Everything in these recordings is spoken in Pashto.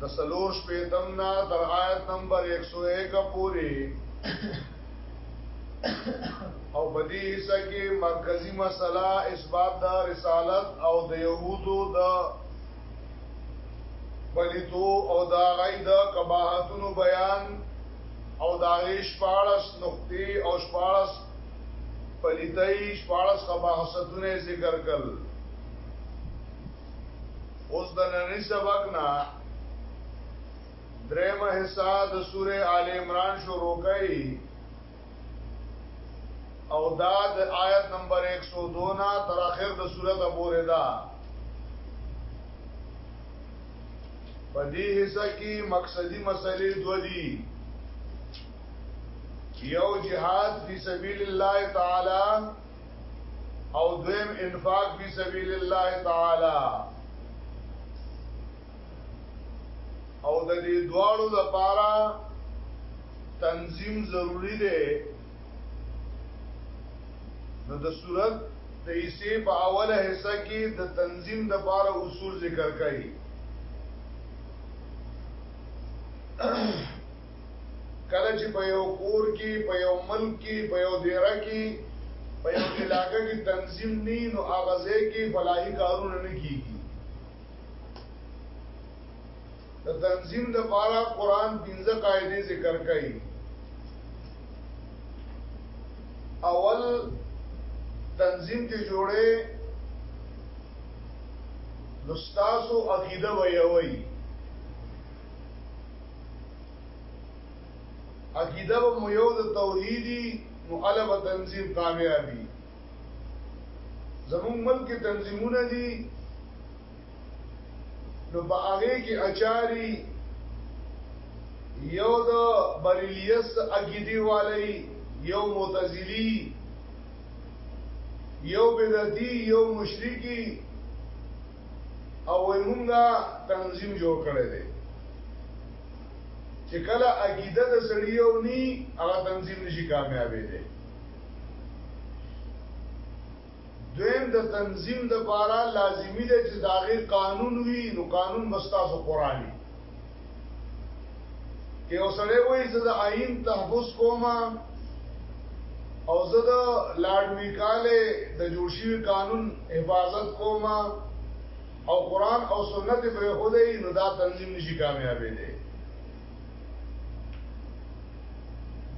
د سلور شپیتم نا تر آیت نمبر 101 پوری او بدی حصہ کې مرکزی مسله اثبات د رسالت او د یهودو د بلیتو او دا غي د کباحتونو بیان او دا غي شپارس نقطې او شپارس پلیتای شپارس کباحتونه ذکر کړل اوس د نننی سبق نه درېمه حصہ د سوره آل عمران شروع کړي او دا د آیت نمبر 102 نه تر اخر د سورته پورې ده په دې حصہ کې مقصدی مسلې دوه دي یو جهاد فی سبیل الله تعالی او دویم انفاق فی سبیل الله تعالی او د دې دواړو لپاره تنظیم ضروری دی نو د صورت د ایسه په اوله حصہ کې د تنظیم د لپاره اصول ذکر کړي کله چې په یو کور کې، په یو ملک کې، په یو دیره کې، په یو علاقه کې تنظیم نه وي، نو هغه ځای کې فلاحي کارونه نه کېږي. د تنظیم لپاره قرآن پنځه قاعدې ذکر کوي. اول تنظیم چې جوړې نو ستاسو عقیده ویوي عقیده و میو د توحیدی نو علب تنظیم کامیابی زمون ملک تنظیمونه دي نو په هغه کې اچاری یو د بریلیس عقیدی والی یو معتزلی یو بدعتی یو مشرکی او وای مونږه تنظیم جوړ کړی دی چې کله عقیده د سړی یو نی هغه تنظیم نشي کامیابې دی دویم د تنظیم د بارا لازمی دی چې داغه قانون وی نو قانون مستاسو قرآنی کې اوسړې وایي زه د آئین تحفظ کوم او زه د لارډ میکاله د جوړ شوی قانون حفاظت کوم او قران او سنت پر خدای نو دا تنظیم نشي کامیابې دي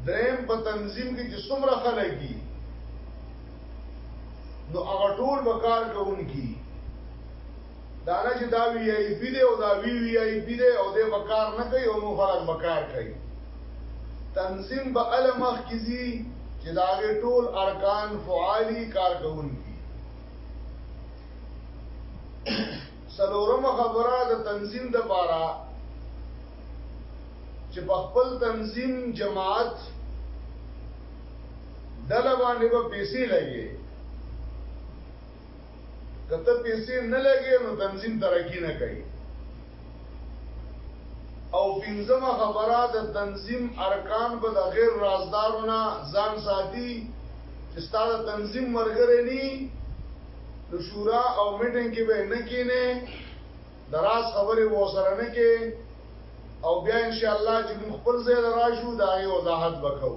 دریم په تنظیم کې چې څومره خلک دي نو هغه ټول وکړ کوونکی دا نه چې دا وی آی پی دی او دا وی وی آی پی دی او دې بکار نه کوي او نو خلک بکار کوي تنظیم به علمخ کیږي چې دا ټول ارکان فعالی کارکونکي سلورم خبره د تنظیم د پاره چې په خپل تنظیم جماعت دله باندې به پیسې لګي کته پیسې نه لګي نو تنظیم ترقی نه کوي او پنځمه خبره د تنظیم ارکان به د غیر رازدارونه ځان ساتي چې ستاسو تنظیم مرګره ني نو شورا او میټینګ کې به نه کینه دراز خبره و سره نه کې او بیا ان شاء الله چې موږ خپل ځای راشو دا یو وضاحت وکړو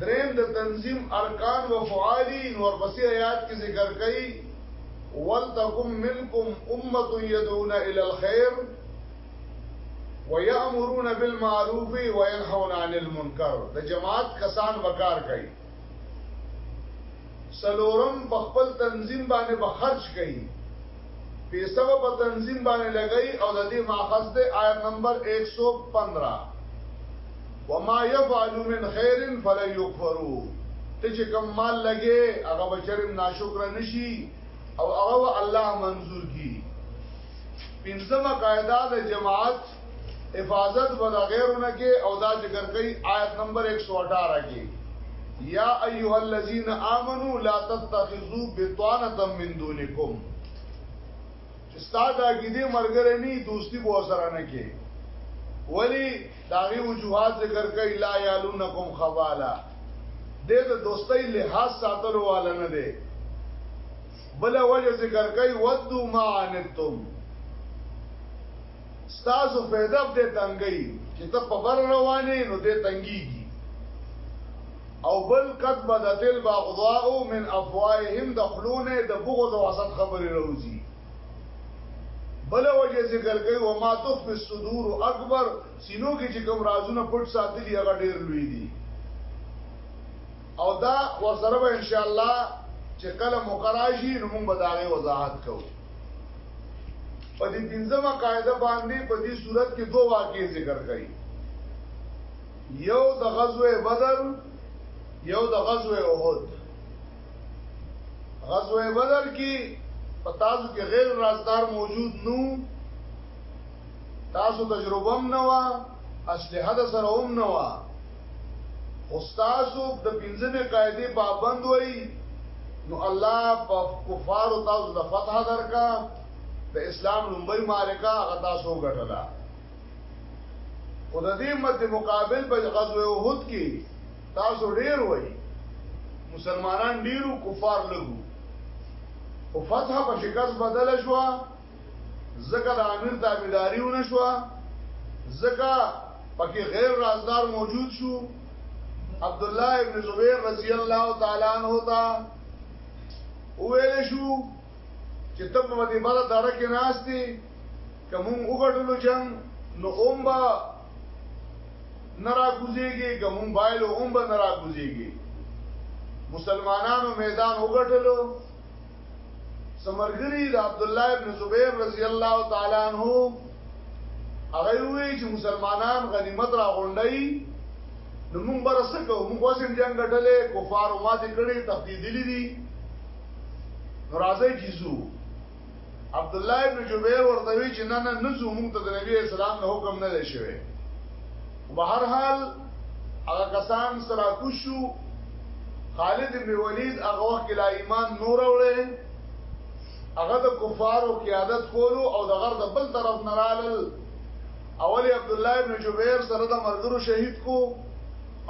دریم د تنظیم ارکان و فعالی نور پسې آیات کې ذکر کړي ولتکم منکم امه يدعون الى الخير ويأمرون بالمعروف وينهون عن المنکر د جماعت کسان وکار کوي سلورم په خپل تنظیم باندې به خرج کوي پیسې په تنظیم باندې لګي او د دې ماخذ د آیت نمبر 115 وما يفعلوا من خير فلا يكفروا ته چې کوم مال لګې هغه بچرم ناشکر نشي او هغه الله منظور کی پنځمه قاعده د جماعت حفاظت و دا غیرونه کې او دا ذکر کوي آیت نمبر 118 کې یا ایها الذین آمنو لا تتخذوا بطانه من دونکم چې ستا د عقیده مرګره نه دوستی بو سره نه کې ولی داغي وجوهات ذکر کوي لا یالونکم خبالا دې د دوستۍ لحاظ ساتلو والا نه دی بل وجه ذکر کوي ودو ما عنتم ستاسو په هدف دې تنګي چې ته په بر روانې نو دې تنګيږي او بل قد بدت البغضاء من افواههم دخلونه د بغض او حسد خبرې راوځي بل وجه ذکر کوي و ما تخفي الصدور اکبر سینو کې چې کوم رازونه پټ ساتلي هغه ډېر لوی دي او دا ورسره به ان شاء الله چې کله مقراشي نو موږ به دا غي وضاحت کوو په دې پنځمه قاعده باندې په دې صورت کې دوه واقعې ذکر کړي یو د غزوه بدر یو د غزوه احد غزوه بدر کې په تاسو کې غیر رازدار موجود نو تاسو تجربه هم نه و اصله حد سره هم نه و استادو د پنځمه قاعده پابند وای نو الله په کفار او تاسو د فتح درکا د اسلام لومبۍ معرکه هغه تاسو ګټلا خود دې مد مقابل په غزوه احد کې تاسو ډیر وای مسلمانان ډیرو کفار لګو او فتح په شکست بدل شو زکه د امیر تابعداري ونه شو زکه پکې غیر رازدار موجود شو عبد الله ابن زبیر رضی الله تعالی عنہ تا ویل شو چې تب مدي بل دړه کې ناشتي کوم وګړلو جنگ نو اومبا نرا کوزيږي کوم بایلو اومبا نرا کوزيږي مسلمانانو میدان وګټلو سمرګری د عبد الله ابن زبیر رضی الله تعالی عنہ هغه وی چې مسلمانان غنیمت را غونډي نو موږ برسکو موږ واسم جنگ غټلې کفار ماته کړي تقدیدلی دي ناراضه کیزو عبدالله ابن جبیر ورته وی چې نه نه نه ځو موږ ته د نبی اسلام نه حکم نه دی شوی خو به هر حال هغه کسان سره کوشو خالد ابن ولید هغه وخت لا ایمان نور وړي هغه د کفارو قیادت کولو او د غرد بل طرف نرالل اولی عبد الله ابن جبیر سره د مرګرو شهید کو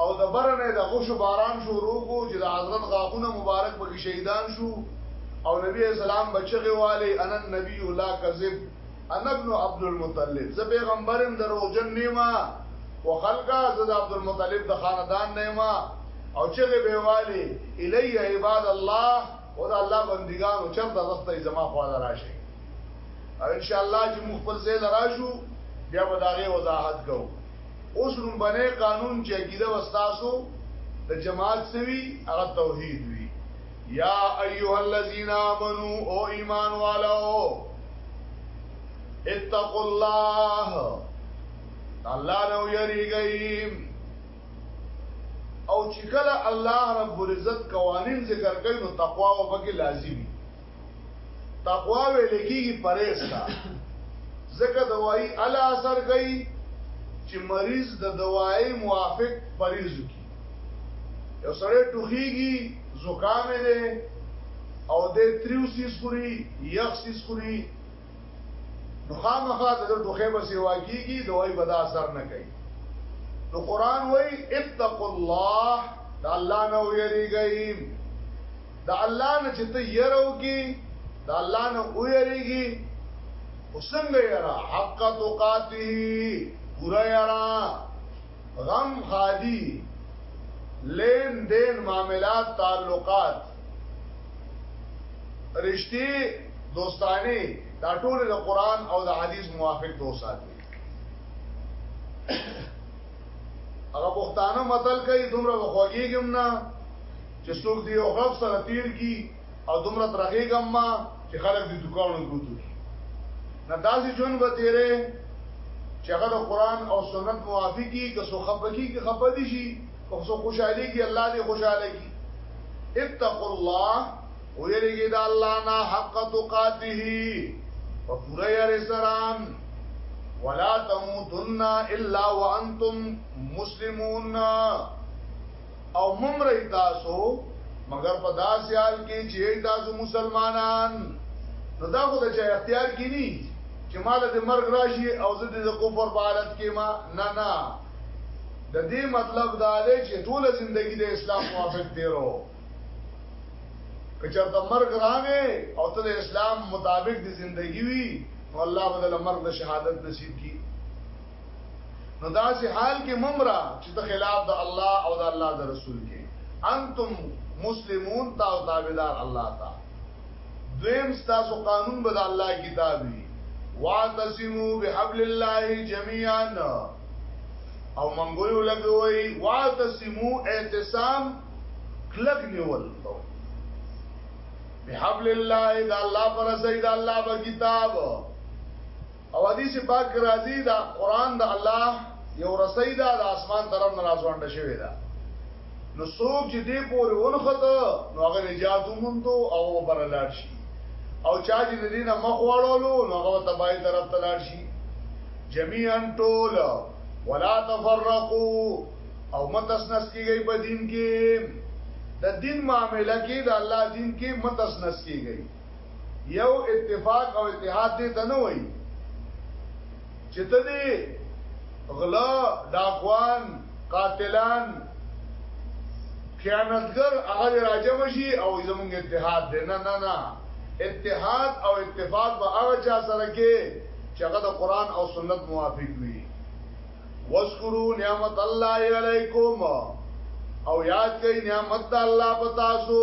او د برنه د غشو باران شروع کو چې د حضرت غاخونه مبارک په شهیدان شو او نبی اسلام بچغه والي ان النبي لا کذب انا ابن عبد المطلب زه پیغمبرم دروغجن نیما وخلقا زه د عبد المطلب د خاندان نیما او چې به والي الی عباد الله او د الله بندگان او چرته وخت زما خو راشه او ان شاء الله چې مخبر زید راشو بیا به داغه وضاحت کوو اوس رومبنی قانون چې عقیده به ستاسو د جماعت سوي هغه توحید وي یا ایها الذین آمنو او ایمان والو اتقوا الله الله نو یریږي او چې کله الله رب العزت قوانین ذکر کوي نو تقوا وبکه لازمي تقوا ویل کیږي پرهیز ته ځکه دوايي الا اثر کوي چې مریض د دوايي موافق پرهیز کوي یو سړی ټوخیږي زکام دی او د تریوسی سوري یخ سی سوري نو خامخا د ټوخه به سیوا کیږي دوی به دا اثر نه کوي نو قران وای اتقوا الله د الله نه ویریږئ د الله نه چې ته یره وکي د الله نه ویریږي وسنګ یرا حق تقاته پورا یرا غم خادي لین دین معاملات تعلقات رشتي دوستانی دا ټول د قران او د حدیث موافق دوستات دي هغه پښتانه متل کوي دومره وخوږیږم نه چې څوک دی او غف سره تیر کی او دومره ترغېګم ما چې خلک دې دکانو ګوتو کی نه داسې ژوند به تیرې چې هغه د قران او سنت موافقي که سو خپګي که خپدي شي که سو خوشحالي کی الله دې خوشاله کی اتقوا الله ويرګي د الله نه حق تقاته په پوره یې سرام ولا تموتن الا وانتم مسلمون او ممرئ تاسو مگر په داسې حال کې چې تاسو مسلمانان نو دا خو د چا اختیار کې نه چې مال د مرګ راشي او زه د کفر په حالت کې ما نه نه د دې مطلب دا دی چې ټول ژوندۍ د اسلام موافق دی ورو کچر ته مرګ راغې او ته د اسلام مطابق د ژوندۍ وي الله بدل مرګ د شهادت نصیب کی نو داسې حال کې ممرا چې ته خلاف د الله او د الله د رسول کې انتم مسلمون تا او تابعدار الله تا دویم ستاسو قانون به د الله کتاب وي واعتصموا بحبل الله جميعا او منګوي لګوي واعتصموا اعتصام کلک نیول تو بحبل الله دا الله پر سید الله په کتاب او حدیث پاک کې راځي دا قران د الله یو رسۍ ده د اسمان طرف نه راځوانده شوی ده نو څوک چې دې پورې ونخته نو هغه نجات ومنتو او برلار شي او چا چې د دینه مخ واړولو نو هغه تبای طرف ته لاړ شي جميعا ټول ولا تفرقوا او متسنس کیږي په دین کې د دین معاملې کې د الله دین کې متسنس کیږي یو اتفاق او اتحاد دې ته نه وایي چې ته دې غلا ډاکوان قاتلان خیانتګر هغه راجم شي او زمونږ اتحاد دی نه نه نه اتحاد او اتفاق به هغه چا سره کې چې هغه د قران او سنت موافق وي وذکروا نعمت الله علیکم او یاد کړئ نعمت الله پتا سو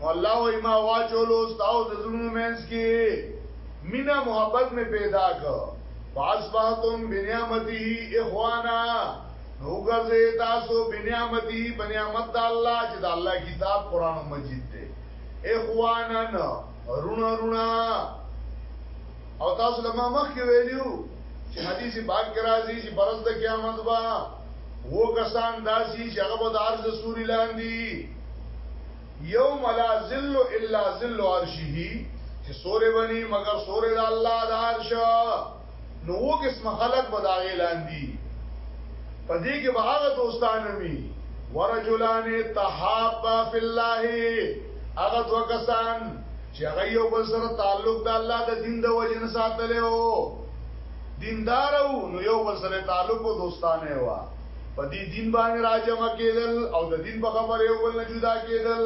نو الله وای ما واچولو تاسو د زړونو مینس کې مینا محبت می پیدا کړ فاسبحتم بنعمته اخوانا نو ګرځي تاسو بنعمته بنعمت د الله چې د الله کتاب قران مجید دی اخوانا رونا رونا او تاسو لمه مخ کې ویلو چې حدیث پاک کې راځي چې پرز د قیامت با وو کسان داسي چې هغه د عرض سوري لاندې یوم لا ذل الا ذل عرشه چې سورې بني مگر سورې د الله د عرش نو وو قسم خلق بداغه لاندې پدې کې به هغه دوستان وي ورجلان تحابا فی الله هغه دو کسان چې هغه یو بل سره تعلق د الله د دین د وجه نه ساتلی وو دیندار وو نو یو بل سره تعلق او دوستانه و په دې دین باندې راجمه کېدل او د دین په خبره یو بل نه جدا کېدل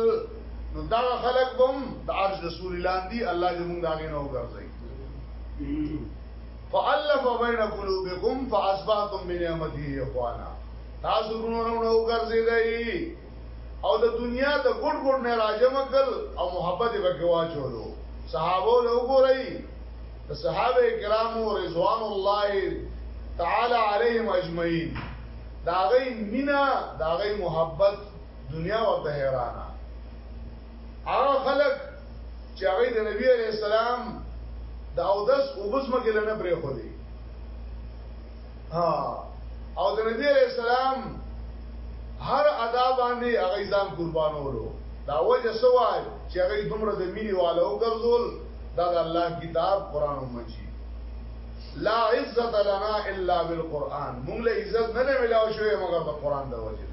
نو دا خلق بم د عرش رسول الله دی الله دې موږ داغه نه وګرځي فالف بین قلوبکم فاصبحتم بنعمته اخوانا تاسو ورونو نه وګرځي دی او د دنیا د ګډ ګډ نه راجمه کړ او محبت به کې واچولو صحابه له وګورئ صحابه کرام رضوان الله تعالی علیهم اجمعین دا غي مینا دا غي محبت دنیا ورته حیرانه هغه خلک چې هغه د نبی علی السلام دا اودس وبسمه کې لنه پرې خو دي او د نبی علیہ السلام هر ادا باندې هغه ځان قربانولو دا وجه سوا چې هغه دومره د مینې والو ګرځول دا د الله کتاب قران مجید لا عزت لنا الا بالقران موږ له عزت نه نه ملاو شوې مګر د قران د وجه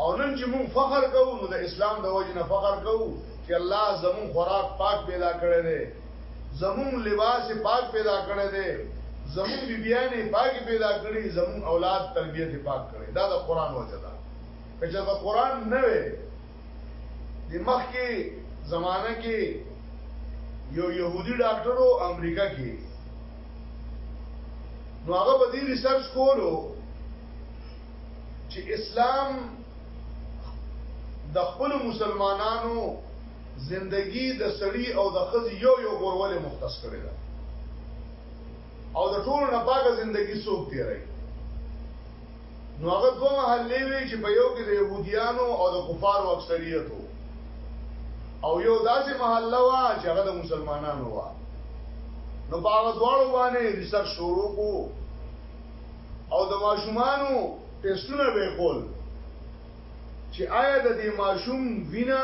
او نن چې موږ فخر کوو نو د اسلام د وجه نه فخر کوو چې الله زمون خوراک پاک پیدا کړی دی زمون لباس پاک پیدا کړی دی زمون بیبیانې پاک پیدا کړی زمون اولاد تربیت پاک کړی دا د قران وجه ده کچا د قران نه وي د مخ کې زمانہ کې یو يهودي ډاکټرو امریکا کې نو هغه په دې ریسرچ کولو چې اسلام د خپل مسلمانانو زندګی د سړی او د خزی یو یو غورولې مختص کړی دا او د ټولو نه پاګه زندگی سوک تیرای نو هغه دوه محلې وی چې په یو کې د يهوديانو او د کفارو اکثریت وو او یو داسې محله وا چې هغه د مسلمانانو وا نو په هغه دواړو باندې ریسرچ شروع کو او د ماشومانو ټیسټونه به کول چې آیا د دې ماشوم وینه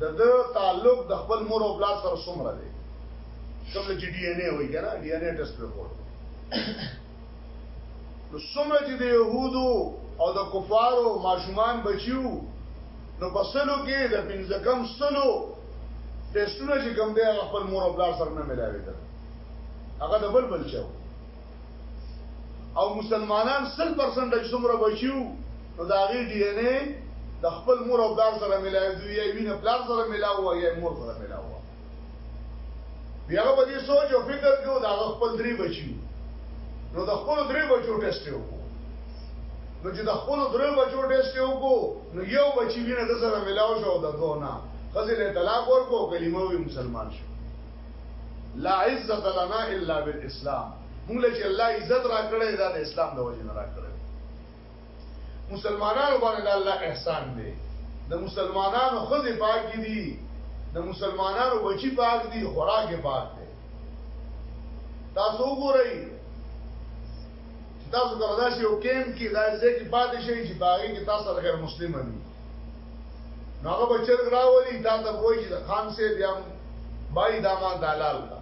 د د تعلق د خپل مور او پلار سره څومره دی کوم چې ډي ان اي وایي کنه ډي ان اي ټیسټ رپورټ نو څومره چې د يهودو او د کفارو ماشومان بچیو نو په سلو کې د پنځه کم سلو ټیسټونه چې کوم دی خپل مور او پلار سره نه ملاوي کړ هغه د بل بل چاو او مسلمانان 100% چې څومره بچیو نو دا غي ډي ان اي د خپل مور او پلار سره ملایي دوی یا وینه پلار سره ملاو او یا مور سره ملاو بیا په دې سوچ او فکر کې دا خپل درې بچیو نو د خپل درې بچو ټیسټ وکړو نو چې د خپل درې بچو ټیسټ وکړو نو یو بچی وینه د سره ملاو شو د دوه نه خزل طلاق ورکو کلمه وی مسلمان شو لا عزت لنا الا بالاسلام موږ له چې الله عزت را کړی دا د اسلام د وجې نه را کړی مسلمانانو باندې د الله احسان دی د مسلمانانو خزې پاکې دي د مسلمانانو بچی پاک دي خوراک پاک دی تاسو وګورئ تاسو کله داسې یو کیم کې داسې کې پاتې شئ چې باغې کې تاسو غیر مسلمان دي نو هغه به چرګ راولي تا ته وایي چې د خان سه بیا بای دا ما دالال کا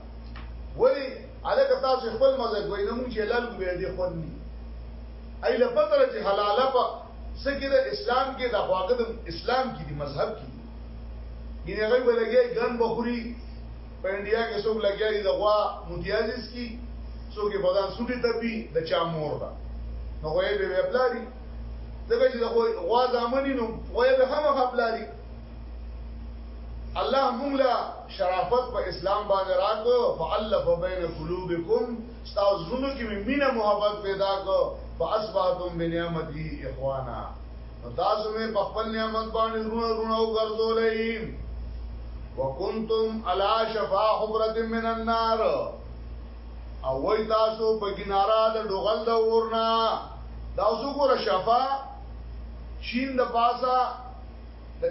ولی الکه تاسو خپل مزه کوی نو مونږ چې لال کو به دي خو نه ای له پتر چې حلاله په سکه د اسلام کې د خواګد اسلام کې دی مذهب کې دی ګینه غي بلګي ګن بخوري په انډیا کې څوک لګیا دي د غوا متیازس کی څوک په ځان سټي تپی د چا مور ده نو غوې به پلاری ځکه چې د غوا زامنی نو وایي به هم خپلاري الله موږ له شرافت په اسلام باندې راکو فالف بین قلوبکم تاسو زړونو کې مینه محبت پیدا کو فاصبحتم بنعمتي اخوانا تاسو مې په خپل نعمت باندې رونه رونه وګرځولې وکنتم علا شفا حفرت من النار او وای تاسو په ګنارا د ډوغل د ورنا دا اوسو ګور شفا شین د پاسا د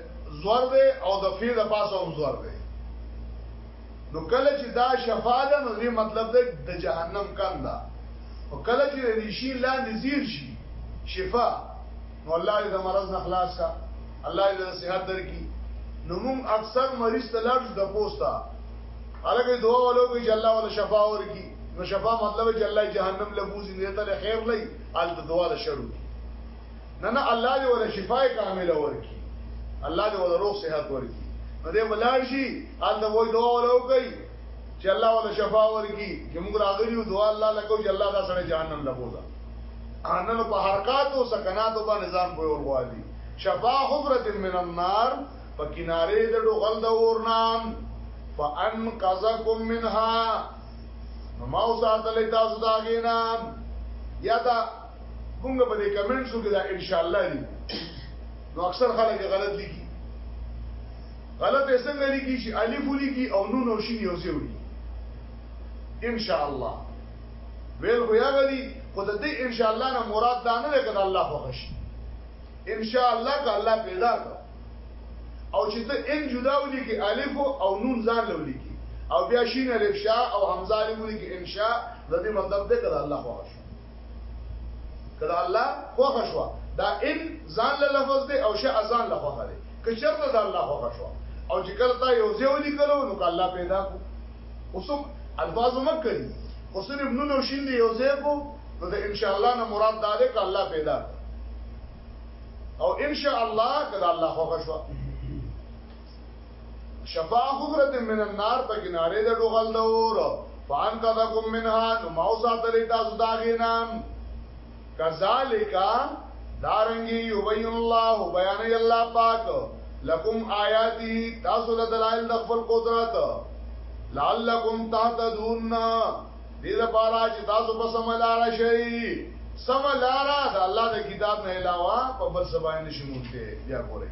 زور دی او د فی د پاسا هم زور دی نو کله چې دا شفا ده نو دې مطلب ده د جهنم کنده او کله چې د شین لاندې زیر شي شفا نو الله دې د مرض نه خلاص کا الله دې صحت درکړي نو موږ اکثر مریض ته لاړ د پوستا هغه دعا ولو کوي چې الله ولا شفا ورکړي نو شفا مطلب چې الله جهنم له بوزي نه ته خیر لای ال د دعا له شروع نه نه الله دې ولا شفا کامله ورکړي الله دې ولا روح صحت ورکړي نو دې بلار شي ال د وای دعا ولو کوي چې الله ولا شفا ورکړي چې موږ راغلي دعا الله لکو چې الله دا سره جهنم له بوزي انن په حرکات او سکنات باندې ځان په اور غوالي شفا حفرت من النار په کناره د ډغل د اور نام فانقذکم منها نو ما وساتل تاسو دا غینا یا دا موږ په دې کمنټسو کې دا ان شاء الله دي نو اکثر خلک غلط لیکي غلط یې څنګه لیکي چې الف لیکي او نون او شین یو څه وي ان شاء الله ویل خو یې غدي خو د دې ان شاء الله نه مراد دا نه لکه د الله خو غشي ان شاء الله که الله پیدا کړ او چې ته ان جدا ولي کې الف او نون ځان لولي کې او بیا شین الف شا او حمزه الف ولي کې ان شاء د دې مطلب دې کړه الله خو غشي کړه الله خو غشوا دا ان ځان له لفظ دې او شاء ځان له خو غلي که چرته د الله خو غشوا او چې کله تا یو ځای ولي کړو نو الله پیدا کو اوسم الفاظ مک کړي خو صرف نو نو شین دی یو ځای کو نو د ان شاء الله نه مراد دا دی ک الله پیدا او ان شاء الله کدا الله خو غشوا شفا حضرت من النار په کناره د ډوغل دور فان قدکم منها نو ماوسا تل تاسو داغینام کذالک دارنګي یبین الله بیان الله پاک لکم آیاتی تاسو له دلایل د خپل قدرت لعلکم تهتدون دې لپاره چې تاسو په سم لار شئ سم لار د الله د کتاب نه علاوه په بل څه باندې شمولته بیا ګورئ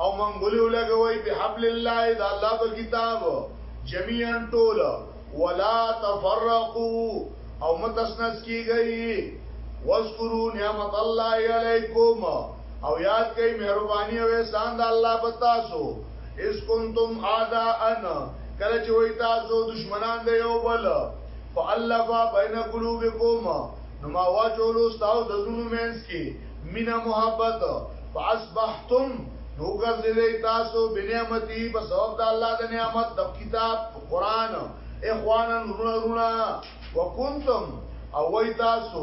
او منګولې ولګوي په حبل الله د الله په کتاب جميعا ټول ولا تفرقوا او متسنس کیږي واذکروا نعمت الله علیکم او یاد کړئ مهرباني او احسان د الله په تاسو اس کنتم اعداءن کله چې وای تاسو دشمنان دی یو بل فالفا بین قلوبکم نو ما واچولو تاسو د زونو مینس کې مینا محبت فاصبحتم نو ګرځیدې تاسو بنعمتي په سبب د الله د نعمت د کتاب قران اخوانا رونا رونا وکنتم او وای تاسو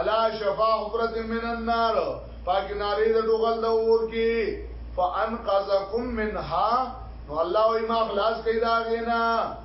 علا شفا حفرت من النار پاک ناری د دوغل د اور کې فانقذکم منها نو الله وای ما خلاص کیدا غینا